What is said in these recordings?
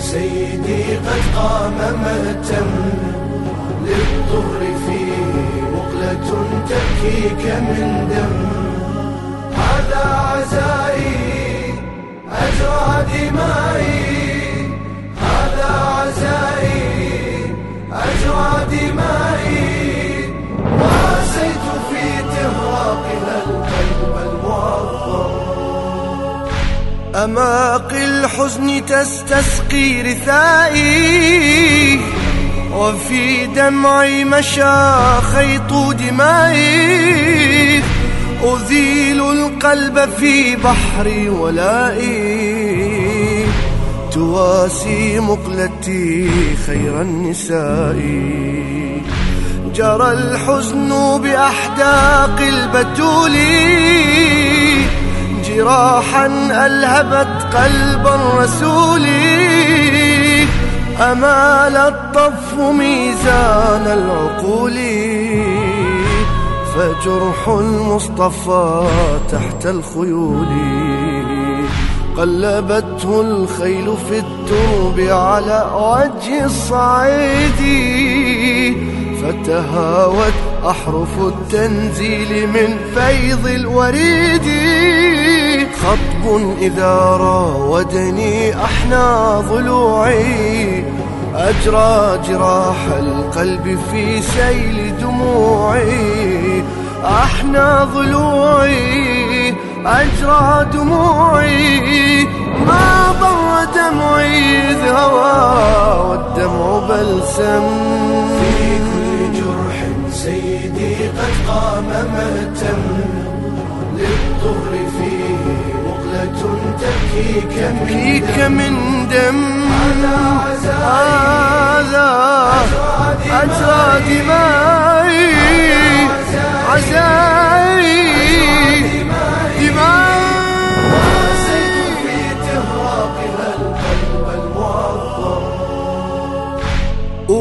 سيدي قد قام مهتم للطهر فيه مقلة تبكيك من دم. هذا عزائي أجرى دمائي. أماقي الحزن تستسقي رثائي وفي دمعي مشى خيط دمائي. أذيل القلب في بحر ولائي. تواسي مقلتي خير النساء. جرى الحزن بأحداق البتول. جراحا ألهبت قلب الرسول. أمال الطف ميزان العقول. فجرح المصطفى تحت الخيول. قلبته الخيل في الدرب على وجه الصعيد. فتهاوت أحرف التنزيل من فيض الوريد. خطب إذا راودني أحنى ضلوعي. أجرى جراح القلب في سيل دموعي. أحنى ضلوعي أجرى دموعي. ما ضر دمعي إذ هوى والدمع بلسم في سيدي قد قام مهتم للطهر فيه مقلة تبكيك دم. من دم هذا أجرى دمائي عزائي.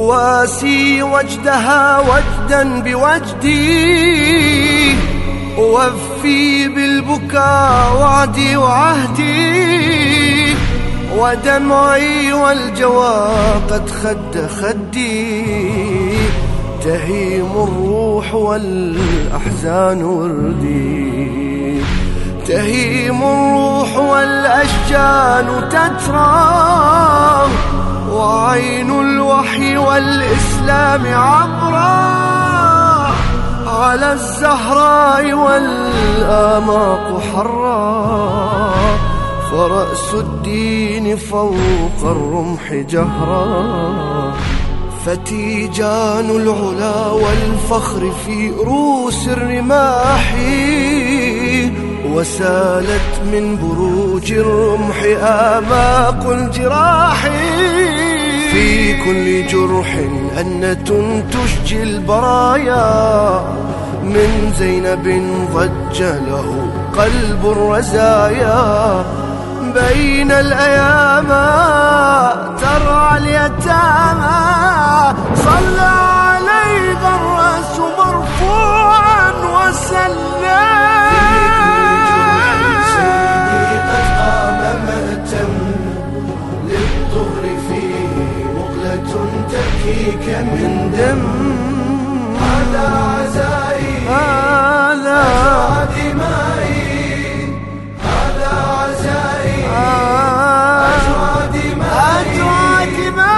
أواسي وجدها وجدا بوجدي أوفي بالبكاء وعدي وعهدي ودمعي والجوى قد خد خدي. تهيم الروح والأحزان وردي. تهيم الروح والأشجان تترى. وعين الوحي والإسلام عبرا على الزهراء والآماق حرا فرأس الدين فوق الرمح جهرا فتيجان العلا والفخر في رؤوس الرماح. وسالت من بروج الرمح آماق الجراح. في كل جرح أنة تشجي البرايا. من زينب ضج له قلب الرزايا. بين الأيام ترعى اليتامى. صلى عليه الرأس مرفوعا تبكيك من دم. هذا عزائي هذا دمائي هذا عزائي أجرى دمائي أجرى دمائي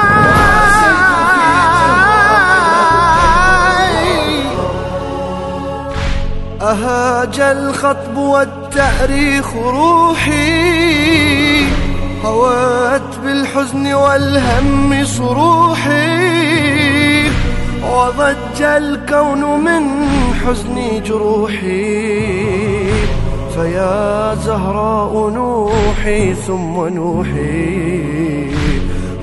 أهاج الخطب والتأريخ روحي هوات بالحزن والهم صروحي وضج الكون من حزن جروحي. فيا زهراء نوحي ثم نوحي.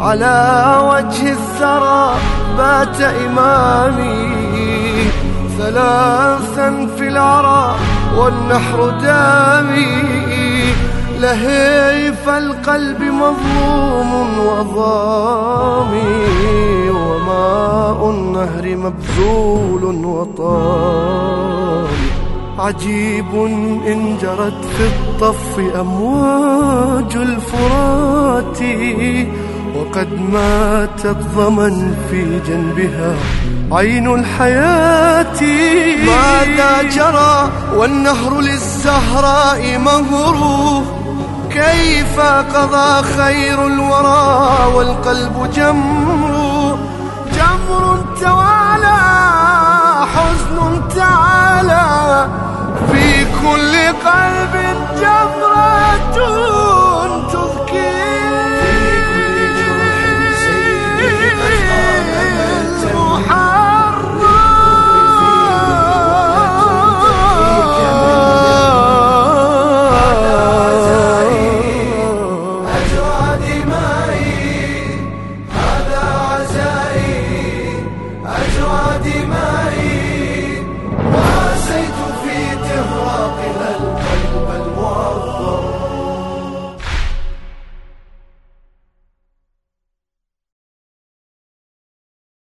على وجه الثرى بات إمامي. ثلاثا في العرى والنحر دامي. لهيف القلب مظلوم وظامي وماء النهر مبذول وطامي عجيب إن جرت في الطف أمواج الفرات وقد مات الضمن في جنبها عين الحياة. ماذا جرى والنهر للزهراء مهروه كيف قضى خير الورى والقلب جمر؟ جمر توالى حزن تعالى. في كل قلب جمرة